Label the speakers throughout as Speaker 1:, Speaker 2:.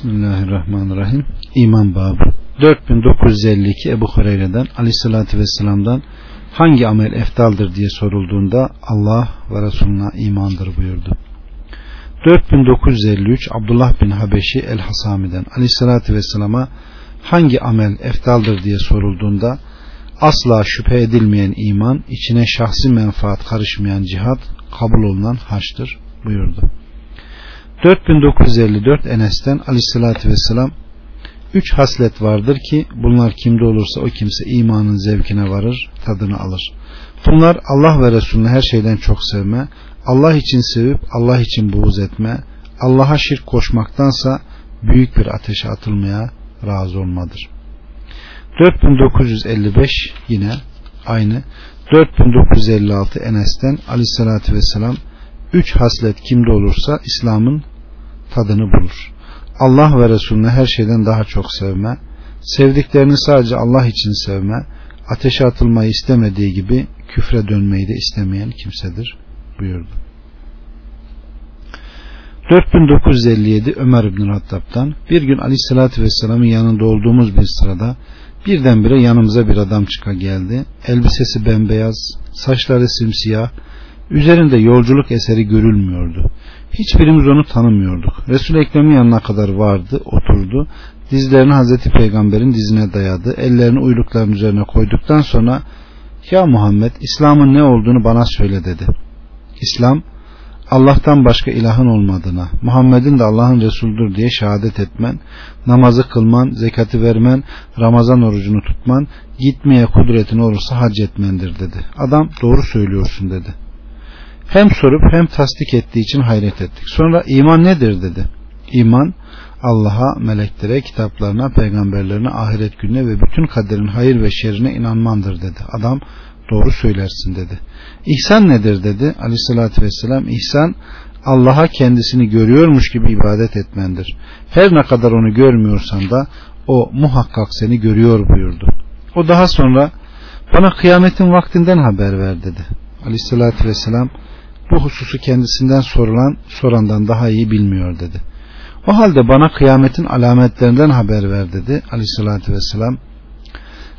Speaker 1: Bismillahirrahmanirrahim. İman babı. 4952 Ebu Hureyre'den Aleyhisselatü Vesselam'dan hangi amel eftaldır diye sorulduğunda Allah ve Resulüne imandır buyurdu. 4953 Abdullah bin Habeşi El-Hasami'den Aleyhisselatü Vesselam'a hangi amel eftaldır diye sorulduğunda asla şüphe edilmeyen iman, içine şahsi menfaat karışmayan cihat, kabul olunan haçtır buyurdu. 4954 Enes'ten aleyhissalatü vesselam Üç haslet vardır ki bunlar kimde olursa o kimse imanın zevkine varır, tadını alır. Bunlar Allah ve Resulüne her şeyden çok sevme, Allah için sevip Allah için buğz etme, Allah'a şirk koşmaktansa büyük bir ateşe atılmaya razı olmadır. 4955 yine aynı 4956 Enes'ten aleyhissalatü vesselam üç haslet kimde olursa İslam'ın tadını bulur. Allah ve Resulüne her şeyden daha çok sevme, sevdiklerini sadece Allah için sevme, ateşe atılmayı istemediği gibi küfre dönmeyi de istemeyen kimsedir buyurdu. 4957 Ömer bin Hattab'dan bir gün Aleyhisselatü Vesselam'ın yanında olduğumuz bir sırada birdenbire yanımıza bir adam çıka geldi. Elbisesi bembeyaz, saçları simsiyah, üzerinde yolculuk eseri görülmüyordu. Hiçbirimiz onu tanımıyorduk. Resul Ekrem'in yanına kadar vardı, oturdu. Dizlerini Hazreti Peygamber'in dizine dayadı. Ellerini uylukların üzerine koyduktan sonra Ya Muhammed İslam'ın ne olduğunu bana söyle dedi. İslam Allah'tan başka ilahın olmadığına, Muhammed'in de Allah'ın Resulüdür diye şehadet etmen, namazı kılman, zekatı vermen, Ramazan orucunu tutman, gitmeye kudretin olursa hac etmendir dedi. Adam doğru söylüyorsun dedi. Hem sorup hem tasdik ettiği için hayret ettik. Sonra iman nedir dedi. İman Allah'a, meleklere, kitaplarına, peygamberlerine, ahiret gününe ve bütün kaderin hayır ve şerrine inanmandır dedi. Adam doğru söylersin dedi. İhsan nedir dedi. Aleyhissalatü vesselam İhsan Allah'a kendisini görüyormuş gibi ibadet etmendir. Her ne kadar onu görmüyorsan da o muhakkak seni görüyor buyurdu. O daha sonra bana kıyametin vaktinden haber ver dedi. Aleyhissalatü vesselam bu hususu kendisinden sorulan sorandan daha iyi bilmiyor dedi. O halde bana kıyametin alametlerinden haber ver dedi aleyhissalatü vesselam.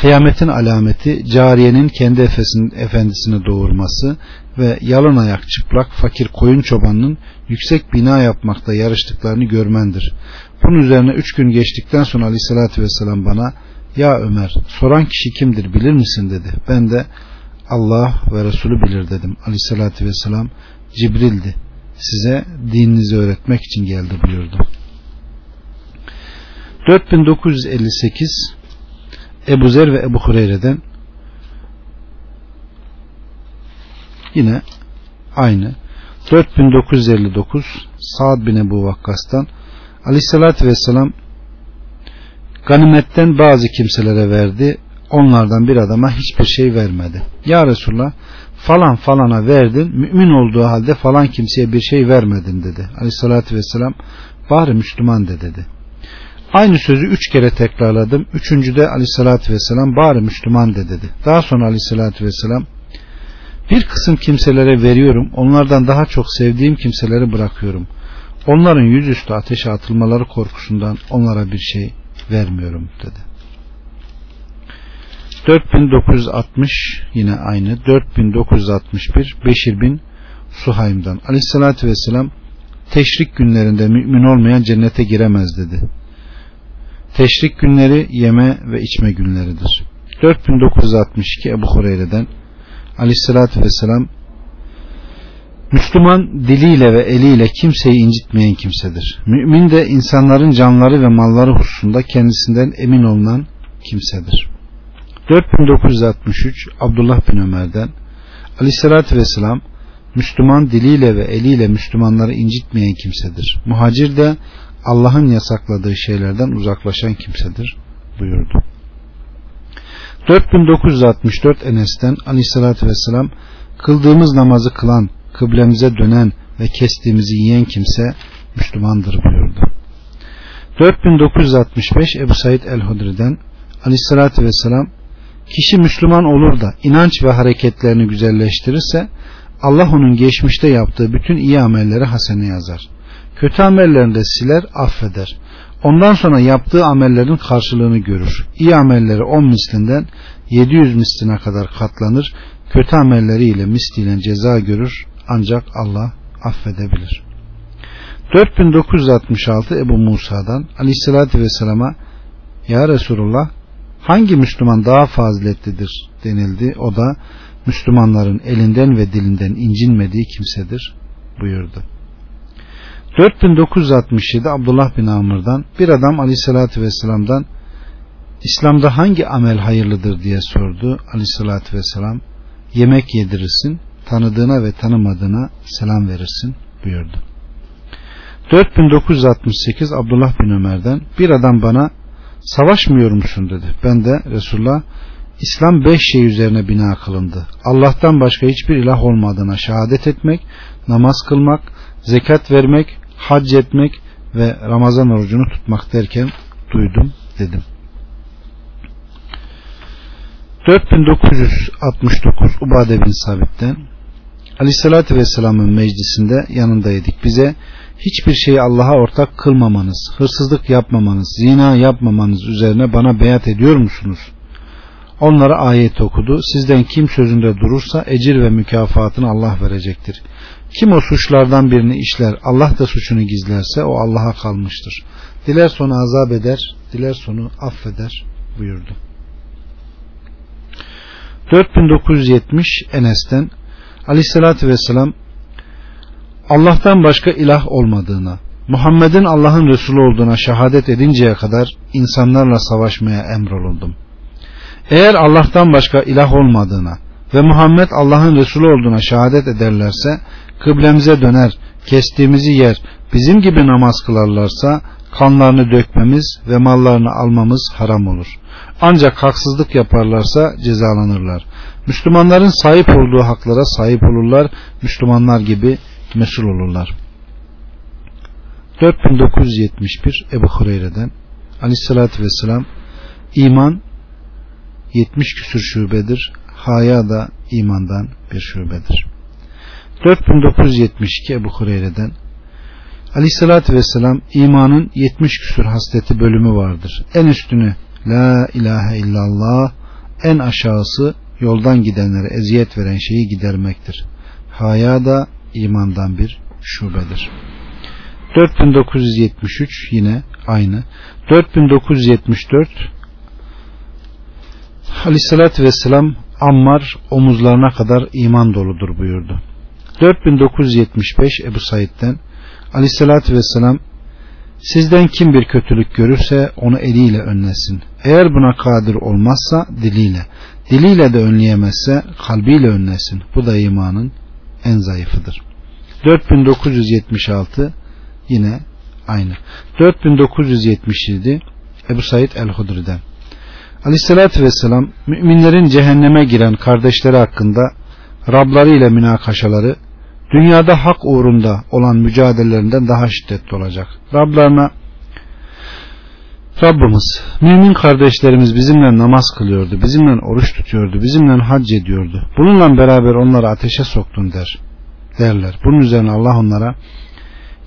Speaker 1: Kıyametin alameti cariyenin kendi efesinin, efendisini doğurması ve yalın ayak çıplak fakir koyun çobanının yüksek bina yapmakta yarıştıklarını görmendir. Bunun üzerine üç gün geçtikten sonra aleyhissalatü vesselam bana ya Ömer soran kişi kimdir bilir misin dedi. Ben de Allah ve Resulü bilir dedim. Aleyhissalatü vesselam Cibril'di. Size dininizi öğretmek için geldi buyurdu. 4958 Ebu Zer ve Ebu Hureyre'den yine aynı 4959 Sa'd bin Ebu Vakkas'tan Aleyhissalatü Vesselam ganimetten bazı kimselere verdi onlardan bir adama hiçbir şey vermedi. Ya Resulallah falan falana verdin mümin olduğu halde falan kimseye bir şey vermedin dedi. Aleyhissalatü vesselam bari Müslüman de dedi. Aynı sözü üç kere tekrarladım. Üçüncüde aleyhissalatü vesselam bari Müslüman de dedi. Daha sonra aleyhissalatü vesselam bir kısım kimselere veriyorum. Onlardan daha çok sevdiğim kimseleri bırakıyorum. Onların yüzüstü ateşe atılmaları korkusundan onlara bir şey vermiyorum dedi. 4960 yine aynı 4961 Beşir bin Suhaym'dan aleyhissalatü vesselam teşrik günlerinde mümin olmayan cennete giremez dedi. Teşrik günleri yeme ve içme günleridir. 4962 Ebu Hureyre'den aleyhissalatü vesselam Müslüman diliyle ve eliyle kimseyi incitmeyen kimsedir. Mümin de insanların canları ve malları hususunda kendisinden emin olunan kimsedir. 4963 Abdullah bin Ömer'den Aleyhisselatü Vesselam Müslüman diliyle ve eliyle Müslümanları incitmeyen kimsedir. Muhacir de Allah'ın yasakladığı şeylerden uzaklaşan kimsedir buyurdu. 4964 Enes'ten Aleyhisselatü Vesselam kıldığımız namazı kılan, kıblemize dönen ve kestiğimizi yiyen kimse Müslümandır buyurdu. 4965 Ebu Said el-Hudri'den Aleyhisselatü Vesselam Kişi Müslüman olur da inanç ve hareketlerini güzelleştirirse Allah onun geçmişte yaptığı bütün iyi amelleri hasene yazar. Kötü amellerini de siler, affeder. Ondan sonra yaptığı amellerin karşılığını görür. İyi amelleri 10 mislinden 700 misline kadar katlanır. Kötü amelleriyle misliyle ceza görür. Ancak Allah affedebilir. 4966 Ebu Musa'dan Aleyhisselatü Vesselam'a Ya Resulullah hangi Müslüman daha faziletlidir denildi. O da Müslümanların elinden ve dilinden incinmediği kimsedir buyurdu. 4967 Abdullah bin Amr'dan bir adam aleyhissalatü vesselam'dan İslam'da hangi amel hayırlıdır diye sordu. Aleyhissalatü vesselam yemek yedirirsin, tanıdığına ve tanımadığına selam verirsin buyurdu. 4968 Abdullah bin Ömer'den bir adam bana savaşmıyor musun dedi. Ben de Resulullah İslam beş şey üzerine bina kılındı. Allah'tan başka hiçbir ilah olmadığına şehadet etmek, namaz kılmak, zekat vermek, hac etmek ve Ramazan orucunu tutmak derken duydum dedim. 4969 Ubade bin Sabit'ten Aleyhisselatü Vesselam'ın meclisinde yanındaydık. Bize hiçbir şeyi Allah'a ortak kılmamanız, hırsızlık yapmamanız, zina yapmamanız üzerine bana beyat ediyor musunuz? Onlara ayet okudu. Sizden kim sözünde durursa ecir ve mükafatını Allah verecektir. Kim o suçlardan birini işler, Allah da suçunu gizlerse o Allah'a kalmıştır. Diler sonu azap eder, diler sonu affeder buyurdu. 4970 Enes'ten Aleyhisselatü Vesselam Allah'tan başka ilah olmadığına, Muhammed'in Allah'ın Resulü olduğuna şehadet edinceye kadar insanlarla savaşmaya emrolundum. Eğer Allah'tan başka ilah olmadığına ve Muhammed Allah'ın Resulü olduğuna şehadet ederlerse kıblemize döner, kestiğimizi yer, bizim gibi namaz kılarlarsa kanlarını dökmemiz ve mallarını almamız haram olur. Ancak haksızlık yaparlarsa cezalanırlar. Müslümanların sahip olduğu haklara sahip olurlar. Müslümanlar gibi mesul olurlar. 4971 Ebu Hureyre'den Aleyhisselatü Vesselam iman 70 küsür şubedir. Haya da imandan bir şubedir. 4972 Ebu Hureyre'den Aleyhissalatü Vesselam imanın 70 küsur hasleti bölümü vardır. En üstünü La ilahe illallah en aşağısı yoldan gidenlere eziyet veren şeyi gidermektir. Haya da imandan bir şubedir. 4973 yine aynı. 4974 Aleyhissalatü Vesselam Ammar omuzlarına kadar iman doludur buyurdu. 4975 Ebu Said'den Aleyhissalatü Vesselam Sizden kim bir kötülük görürse onu eliyle önlesin. Eğer buna kadir olmazsa diliyle, diliyle de önleyemezse kalbiyle önlesin. Bu da imanın en zayıfıdır. 4976 yine aynı. 4977 Ebu Said el-Hudri'den. Aleyhissalatü vesselam müminlerin cehenneme giren kardeşleri hakkında Rabları ile münakaşaları dünyada hak uğrunda olan mücadelelerinden daha şiddetli olacak. Rablarına Rabbimiz mümin kardeşlerimiz bizimle namaz kılıyordu, bizimle oruç tutuyordu, bizimle hac ediyordu. Bununla beraber onları ateşe soktun der. Derler. Bunun üzerine Allah onlara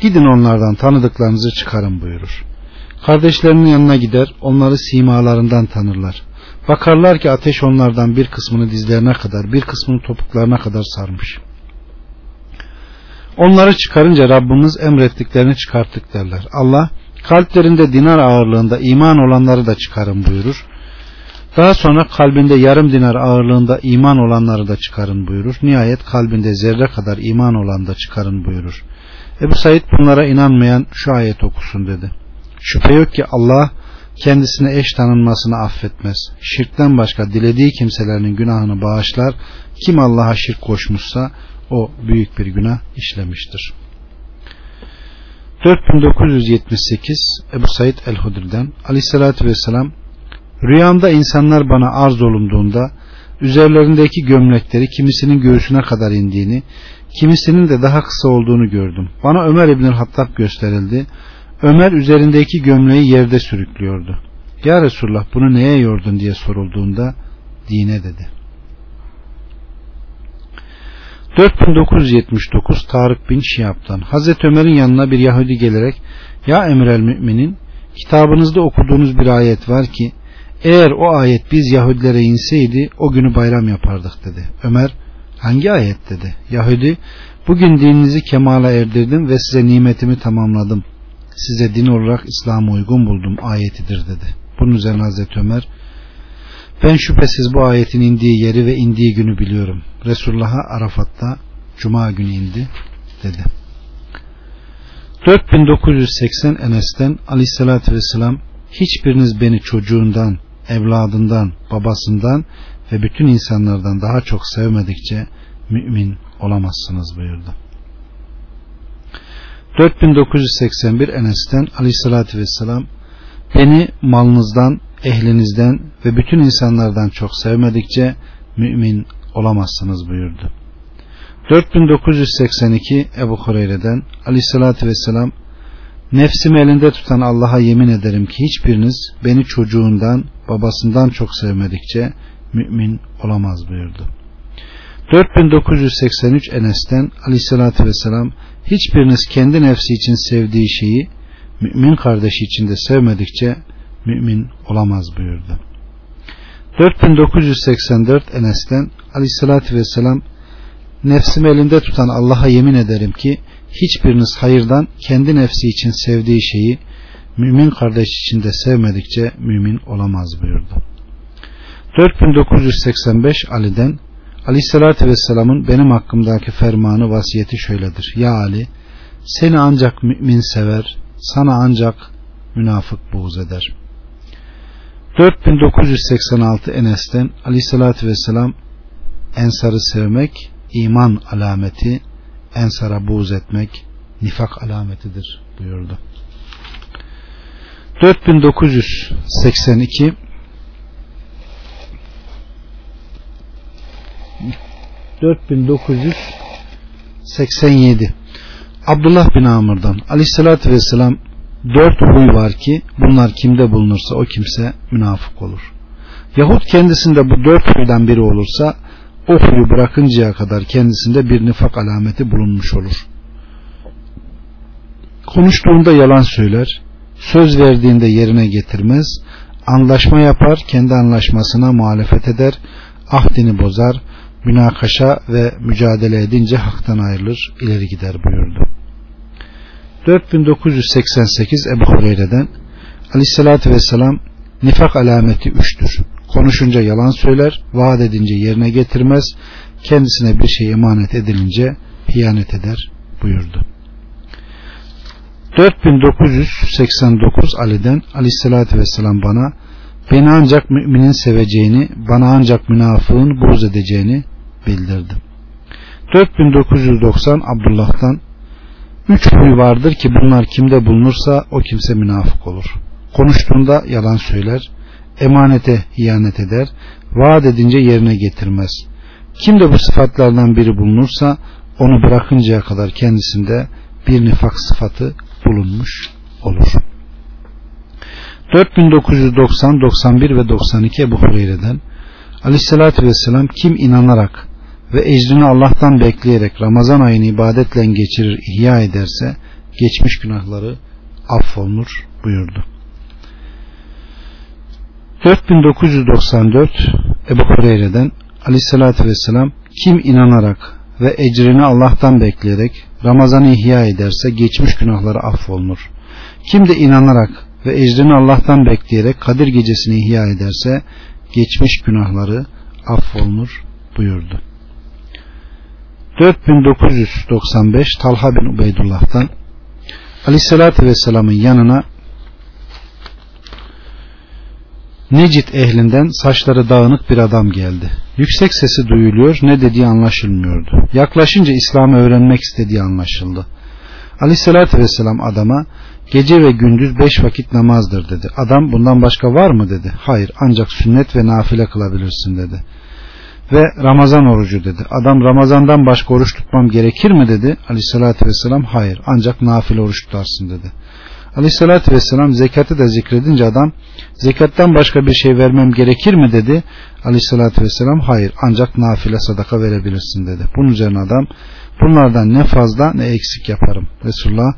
Speaker 1: gidin onlardan tanıdıklarınızı çıkarın buyurur. Kardeşlerinin yanına gider, onları simalarından tanırlar. Bakarlar ki ateş onlardan bir kısmını dizlerine kadar, bir kısmını topuklarına kadar sarmış. Onları çıkarınca Rabbimiz emrettiklerini çıkarttık derler. Allah kalplerinde dinar ağırlığında iman olanları da çıkarın buyurur. Daha sonra kalbinde yarım dinar ağırlığında iman olanları da çıkarın buyurur. Nihayet kalbinde zerre kadar iman olan da çıkarın buyurur. Ebu Said bunlara inanmayan şu ayet okusun dedi. Şüphe yok ki Allah kendisine eş tanınmasını affetmez. Şirkten başka dilediği kimselerinin günahını bağışlar. Kim Allah'a şirk koşmuşsa o büyük bir günah işlemiştir. 4978 Ebu Said el-Hudri'den Aleyhisselatü Vesselam Rüyamda insanlar bana arz olunduğunda üzerlerindeki gömlekleri kimisinin göğsüne kadar indiğini, kimisinin de daha kısa olduğunu gördüm. Bana Ömer İbnül Hattab gösterildi. Ömer üzerindeki gömleği yerde sürüklüyordu. Ya Resulullah bunu neye yordun diye sorulduğunda dine dedi. 4979 Tarık bin Şihab'dan Hazreti Ömer'in yanına bir Yahudi gelerek Ya emir el müminin kitabınızda okuduğunuz bir ayet var ki eğer o ayet biz Yahudilere inseydi o günü bayram yapardık dedi. Ömer hangi ayet dedi. Yahudi bugün dininizi kemala erdirdim ve size nimetimi tamamladım. Size din olarak İslam'a uygun buldum ayetidir dedi. Bunun üzerine Hazreti Ömer ben şüphesiz bu ayetin indiği yeri ve indiği günü biliyorum. Resulullah'a Arafat'ta Cuma günü indi dedi. 4980 Enes'ten aleyhissalatü vesselam hiçbiriniz beni çocuğundan, evladından, babasından ve bütün insanlardan daha çok sevmedikçe mümin olamazsınız buyurdu. 4981 Enes'ten aleyhissalatü vesselam beni malınızdan, ehlinizden ve bütün insanlardan çok sevmedikçe mümin olamazsınız buyurdu. 4982 Ebu Hureyre'den aleyhissalatü vesselam nefsimi elinde tutan Allah'a yemin ederim ki hiçbiriniz beni çocuğundan babasından çok sevmedikçe mümin olamaz buyurdu. 4983 Enes'ten aleyhissalatü vesselam hiçbiriniz kendi nefsi için sevdiği şeyi mümin kardeşi için de sevmedikçe mümin olamaz buyurdu. 4984 Enes'ten aleyhissalatü vesselam nefsimi elinde tutan Allah'a yemin ederim ki hiçbiriniz hayırdan kendi nefsi için sevdiği şeyi mümin kardeş için de sevmedikçe mümin olamaz buyurdu. 4985 Ali'den Aleyhissalatü Vesselam'ın benim hakkımdaki fermanı vasiyeti şöyledir. Ya Ali seni ancak mümin sever, sana ancak münafık buğz eder. 4986 Enes'ten Aleyhissalatü Vesselam Ensar'ı sevmek iman alameti, ensara buğz etmek nifak alametidir buyurdu. 4982 4987 Abdullah bin Amr'dan Aleyhisselatü Vesselam dört huy var ki bunlar kimde bulunursa o kimse münafık olur. Yahut kendisinde bu dört huydan biri olursa o huyu bırakıncaya kadar kendisinde bir nifak alameti bulunmuş olur. Konuştuğunda yalan söyler, söz verdiğinde yerine getirmez, anlaşma yapar, kendi anlaşmasına muhalefet eder, ahdini bozar, münakaşa ve mücadele edince haktan ayrılır, ileri gider buyurdu. 4988 Ebu Hureyre'den Aleyhisselatü Vesselam nifak alameti üçtür. Konuşunca yalan söyler, vaat edince yerine getirmez, kendisine bir şey emanet edilince hiyanet eder buyurdu. 4989 Ali'den Aleyhisselatü Vesselam bana beni ancak müminin seveceğini, bana ancak münafığın buğz edeceğini bildirdi. 4990 Abdullah'tan Üç huy vardır ki bunlar kimde bulunursa o kimse münafık olur. Konuştuğunda yalan söyler, emanete hiyanet eder, vaat edince yerine getirmez. Kim de bu sıfatlardan biri bulunursa onu bırakıncaya kadar kendisinde bir nifak sıfatı bulunmuş olur. 4990, 91 ve 92 Ebu Hureyre'den Aleyhisselatü Vesselam kim inanarak ve ecrini Allah'tan bekleyerek Ramazan ayını ibadetle geçirir, ihya ederse geçmiş günahları affolunur buyurdu. 4994 Ebu Hureyre'den Aleyhisselatü Vesselam kim inanarak ve ecrini Allah'tan bekleyerek Ramazan'ı ihya ederse geçmiş günahları affolunur. Kim de inanarak ve ecrini Allah'tan bekleyerek Kadir gecesini ihya ederse geçmiş günahları affolunur buyurdu. 4995 Talha bin Ubeydullah'tan Aleyhisselatü Vesselam'ın yanına Necit ehlinden saçları dağınık bir adam geldi. Yüksek sesi duyuluyor, ne dediği anlaşılmıyordu. Yaklaşınca İslam'ı öğrenmek istediği anlaşıldı. Aleyhissalatü vesselam adama gece ve gündüz beş vakit namazdır dedi. Adam bundan başka var mı dedi. Hayır ancak sünnet ve nafile kılabilirsin dedi. Ve Ramazan orucu dedi. Adam Ramazandan başka oruç tutmam gerekir mi dedi. Aleyhissalatü vesselam hayır ancak nafile oruç tutarsın dedi. Aleyhissalatü vesselam zekatı da zikredince adam zekattan başka bir şey vermem gerekir mi dedi. Aleyhissalatü vesselam hayır ancak nafile sadaka verebilirsin dedi. Bunun üzerine adam bunlardan ne fazla ne eksik yaparım. Resulullah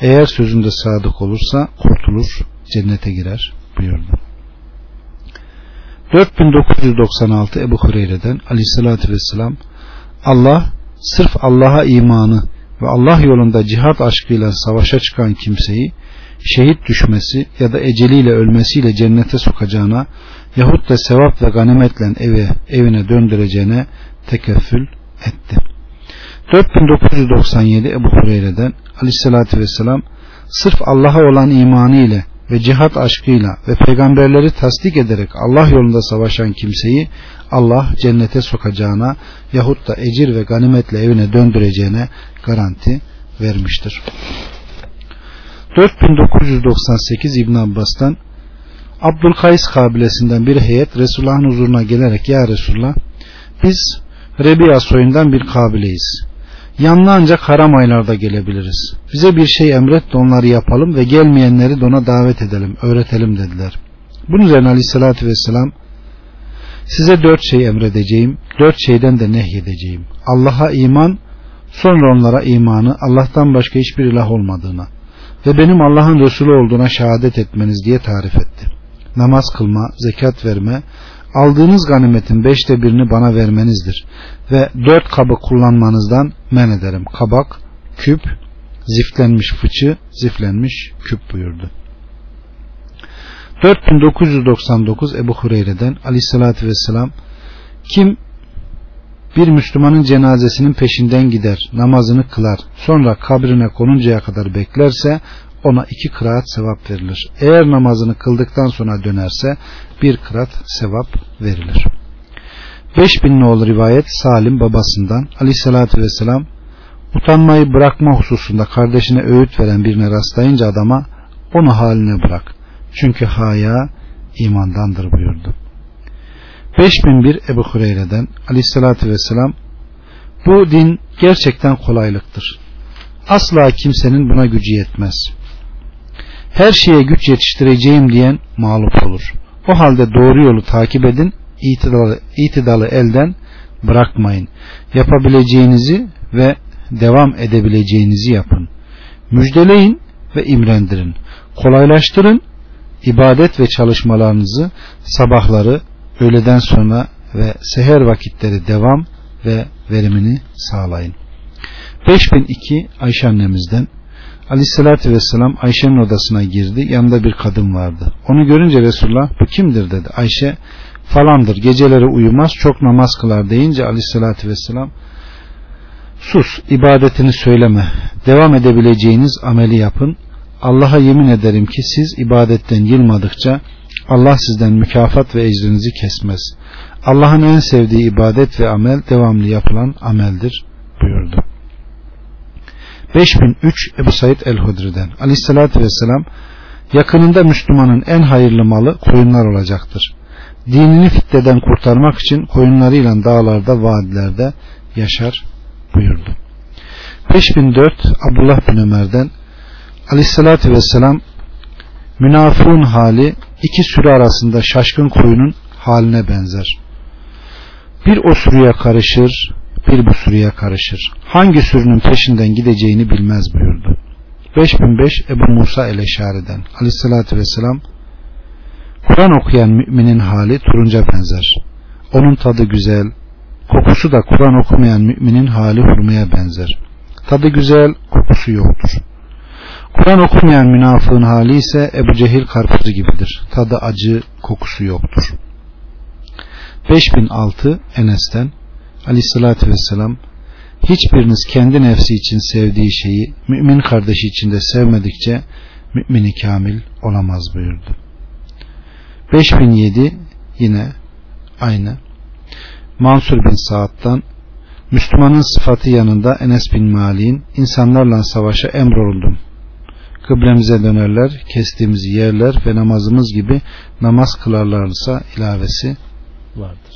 Speaker 1: eğer sözünde sadık olursa kurtulur cennete girer buyurdu. 4996 Ebu Hureyre'den aleyhissalatü vesselam Allah sırf Allah'a imanı ve Allah yolunda cihat aşkıyla savaşa çıkan kimseyi şehit düşmesi ya da eceliyle ölmesiyle cennete sokacağına yahut da sevap ve ganimetle eve, evine döndüreceğine tekeffül etti. 4997 Ebu Hureyre'den aleyhissalatü vesselam sırf Allah'a olan imanı ile ve cihat aşkıyla ve peygamberleri tasdik ederek Allah yolunda savaşan kimseyi Allah cennete sokacağına yahut da ecir ve ganimetle evine döndüreceğine garanti vermiştir. 4998 İbn Abbas'tan Abdülkays kabilesinden bir heyet Resulullah'ın huzuruna gelerek Ya Resulullah biz Rebiya soyundan bir kabileyiz. Yanına ancak haram aylarda gelebiliriz. Bize bir şey emret de onları yapalım ve gelmeyenleri de ona davet edelim, öğretelim dediler. Bunun üzerine aleyhissalatü vesselam size dört şey emredeceğim, dört şeyden de nehyedeceğim. Allah'a iman, sonra onlara imanı Allah'tan başka hiçbir ilah olmadığına ve benim Allah'ın Resulü olduğuna şehadet etmeniz diye tarif etti. Namaz kılma, zekat verme, aldığınız ganimetin beşte birini bana vermenizdir ve dört kabı kullanmanızdan men ederim. Kabak, küp, ziflenmiş fıçı, ziflenmiş küp buyurdu. 4999 Ebu Hureyre'den aleyhissalatü vesselam kim bir Müslümanın cenazesinin peşinden gider, namazını kılar, sonra kabrine konuncaya kadar beklerse ona iki kıraat sevap verilir. Eğer namazını kıldıktan sonra dönerse bir kıraat sevap verilir. 5000 nolu rivayet Salim babasından aleyhissalatü vesselam utanmayı bırakma hususunda kardeşine öğüt veren birine rastlayınca adama onu haline bırak. Çünkü haya imandandır buyurdu. 5001 Ebu Hureyre'den aleyhissalatü vesselam bu din gerçekten kolaylıktır. Asla kimsenin buna gücü yetmez. Her şeye güç yetiştireceğim diyen mağlup olur. O halde doğru yolu takip edin, itidalı, itidalı elden bırakmayın. Yapabileceğinizi ve devam edebileceğinizi yapın. Müjdeleyin ve imrendirin. Kolaylaştırın, ibadet ve çalışmalarınızı sabahları, öğleden sonra ve seher vakitleri devam ve verimini sağlayın. 5002 Ayşe annemizden Aleyhissalatü Vesselam Ayşe'nin odasına girdi. Yanında bir kadın vardı. Onu görünce Resulullah bu kimdir dedi. Ayşe falandır. Geceleri uyumaz çok namaz kılar deyince Aleyhissalatü Vesselam sus ibadetini söyleme. Devam edebileceğiniz ameli yapın. Allah'a yemin ederim ki siz ibadetten yılmadıkça Allah sizden mükafat ve ecrinizi kesmez. Allah'ın en sevdiği ibadet ve amel devamlı yapılan ameldir buyurdu. 5003 Ebu Said el-Hudri'den Aleyhisselatü Vesselam yakınında Müslümanın en hayırlı malı koyunlar olacaktır. Dinini fitneden kurtarmak için koyunlarıyla dağlarda, vadilerde yaşar buyurdu. 5004 Abdullah bin Ömer'den Aleyhisselatü Vesselam münafığın hali iki sürü arasında şaşkın koyunun haline benzer. Bir o sürüye karışır, bir bu sürüye karışır. Hangi sürünün peşinden gideceğini bilmez buyurdu. 5005 Ebu Musa el-Eşari'den aleyhissalatü vesselam Kur'an okuyan müminin hali turunca benzer. Onun tadı güzel, kokusu da Kur'an okumayan müminin hali hurmaya benzer. Tadı güzel, kokusu yoktur. Kur'an okumayan münafığın hali ise Ebu Cehil karpuzu gibidir. Tadı acı, kokusu yoktur. 5006 Enes'ten Aleyhissalatü Vesselam hiçbiriniz kendi nefsi için sevdiği şeyi mümin kardeşi için de sevmedikçe mümini kamil olamaz buyurdu. 5007 yine aynı. Mansur bin Saad'dan Müslümanın sıfatı yanında Enes bin Malik'in insanlarla savaşa emroldum kıblemize dönerler, kestiğimizi yerler ve namazımız gibi namaz kılarlarsa ilavesi vardır.